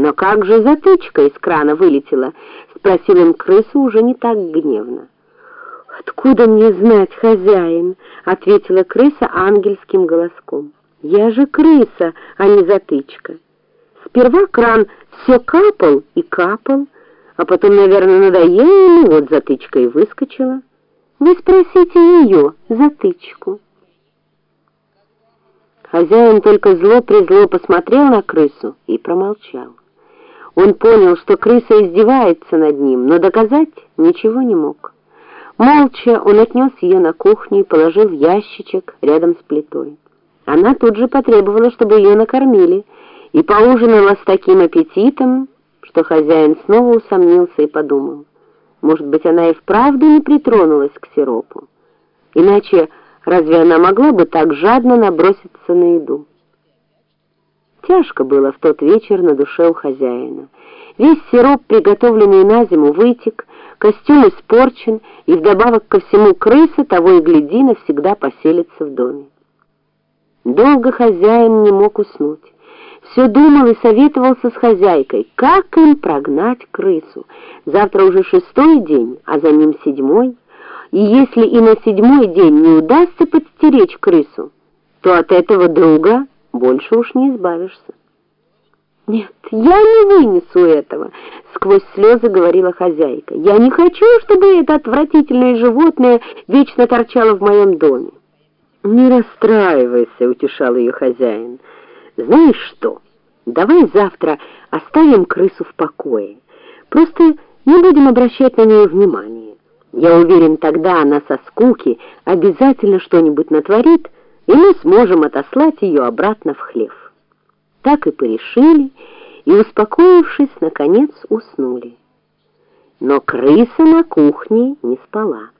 «Но как же затычка из крана вылетела?» — спросил им крыса уже не так гневно. «Откуда мне знать, хозяин?» — ответила крыса ангельским голоском. «Я же крыса, а не затычка. Сперва кран все капал и капал, а потом, наверное, надоело ему, вот затычка и выскочила. Вы спросите ее, затычку». Хозяин только зло-призло посмотрел на крысу и промолчал. Он понял, что крыса издевается над ним, но доказать ничего не мог. Молча он отнес ее на кухню и положил в ящичек рядом с плитой. Она тут же потребовала, чтобы ее накормили, и поужинала с таким аппетитом, что хозяин снова усомнился и подумал, может быть, она и вправду не притронулась к сиропу. Иначе разве она могла бы так жадно наброситься на еду? Тяжко было в тот вечер на душе у хозяина. Весь сироп, приготовленный на зиму, вытек, костюм испорчен, и вдобавок ко всему крыса, того и гляди, навсегда поселится в доме. Долго хозяин не мог уснуть. Все думал и советовался с хозяйкой, как им прогнать крысу. Завтра уже шестой день, а за ним седьмой. И если и на седьмой день не удастся подстеречь крысу, то от этого друга больше уж не избавишься. «Нет, я не вынесу этого», — сквозь слезы говорила хозяйка. «Я не хочу, чтобы это отвратительное животное вечно торчало в моем доме». «Не расстраивайся», — утешал ее хозяин. «Знаешь что, давай завтра оставим крысу в покое. Просто не будем обращать на нее внимания. Я уверен, тогда она со скуки обязательно что-нибудь натворит, и мы сможем отослать ее обратно в хлев. Так и порешили, и, успокоившись, наконец уснули. Но крыса на кухне не спала.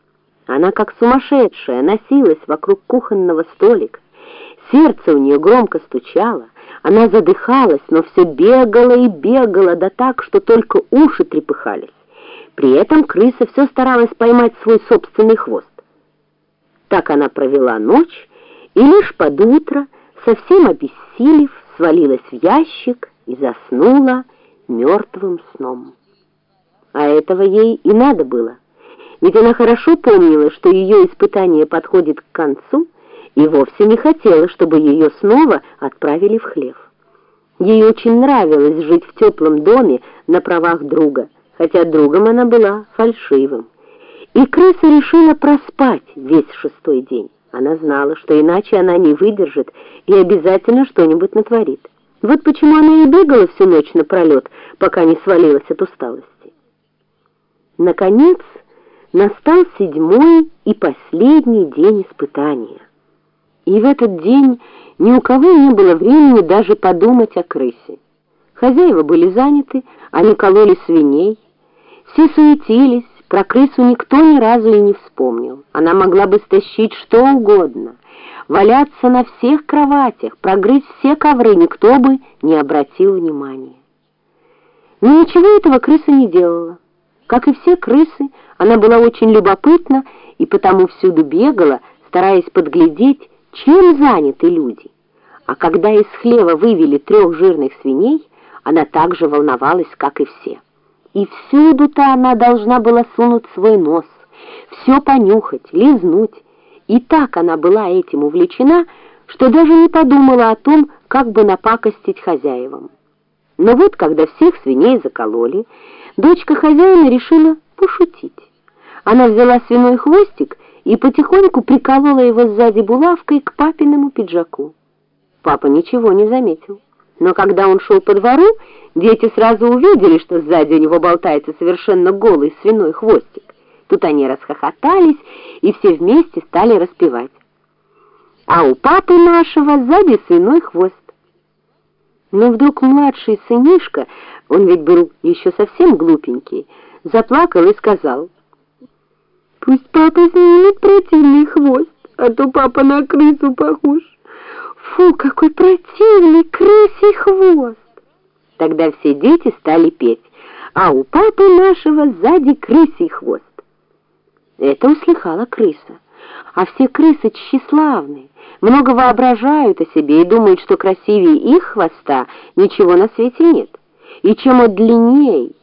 Она, как сумасшедшая, носилась вокруг кухонного столика. Сердце у нее громко стучало, она задыхалась, но все бегала и бегала, да так, что только уши трепыхались. При этом крыса все старалась поймать свой собственный хвост. Так она провела ночь, и лишь под утро, совсем обессилев, свалилась в ящик и заснула мертвым сном. А этого ей и надо было, ведь она хорошо помнила, что ее испытание подходит к концу, и вовсе не хотела, чтобы ее снова отправили в хлев. Ей очень нравилось жить в теплом доме на правах друга, хотя другом она была фальшивым. И крыса решила проспать весь шестой день. Она знала, что иначе она не выдержит и обязательно что-нибудь натворит. Вот почему она и бегала всю ночь напролет, пока не свалилась от усталости. Наконец, настал седьмой и последний день испытания. И в этот день ни у кого не было времени даже подумать о крысе. Хозяева были заняты, они кололи свиней, все суетились, про крысу никто ни разу и не вспомнил. Она могла бы стащить что угодно, валяться на всех кроватях, прогрызть все ковры, никто бы не обратил внимания. Но ничего этого крыса не делала. Как и все крысы, она была очень любопытна и потому всюду бегала, стараясь подглядеть, чем заняты люди. А когда из хлева вывели трех жирных свиней, она так же волновалась, как и все. И всюду-то она должна была сунуть свой нос, все понюхать, лизнуть. И так она была этим увлечена, что даже не подумала о том, как бы напакостить хозяевам. Но вот, когда всех свиней закололи, дочка хозяина решила пошутить. Она взяла свиной хвостик и потихоньку приколола его сзади булавкой к папиному пиджаку. Папа ничего не заметил. Но когда он шел по двору, дети сразу увидели, что сзади у него болтается совершенно голый свиной хвостик. Тут они расхохотались и все вместе стали распевать. А у папы нашего сзади свиной хвост. Но вдруг младший сынишка, он ведь был еще совсем глупенький, заплакал и сказал, «Пусть папа снимет противный хвост, а то папа на крысу похож». Фу, какой противный крысий хвост! Тогда все дети стали петь, а у папы нашего сзади крысий хвост. Это услыхала крыса. А все крысы тщеславные, много воображают о себе и думают, что красивее их хвоста ничего на свете нет. и чем он длинней,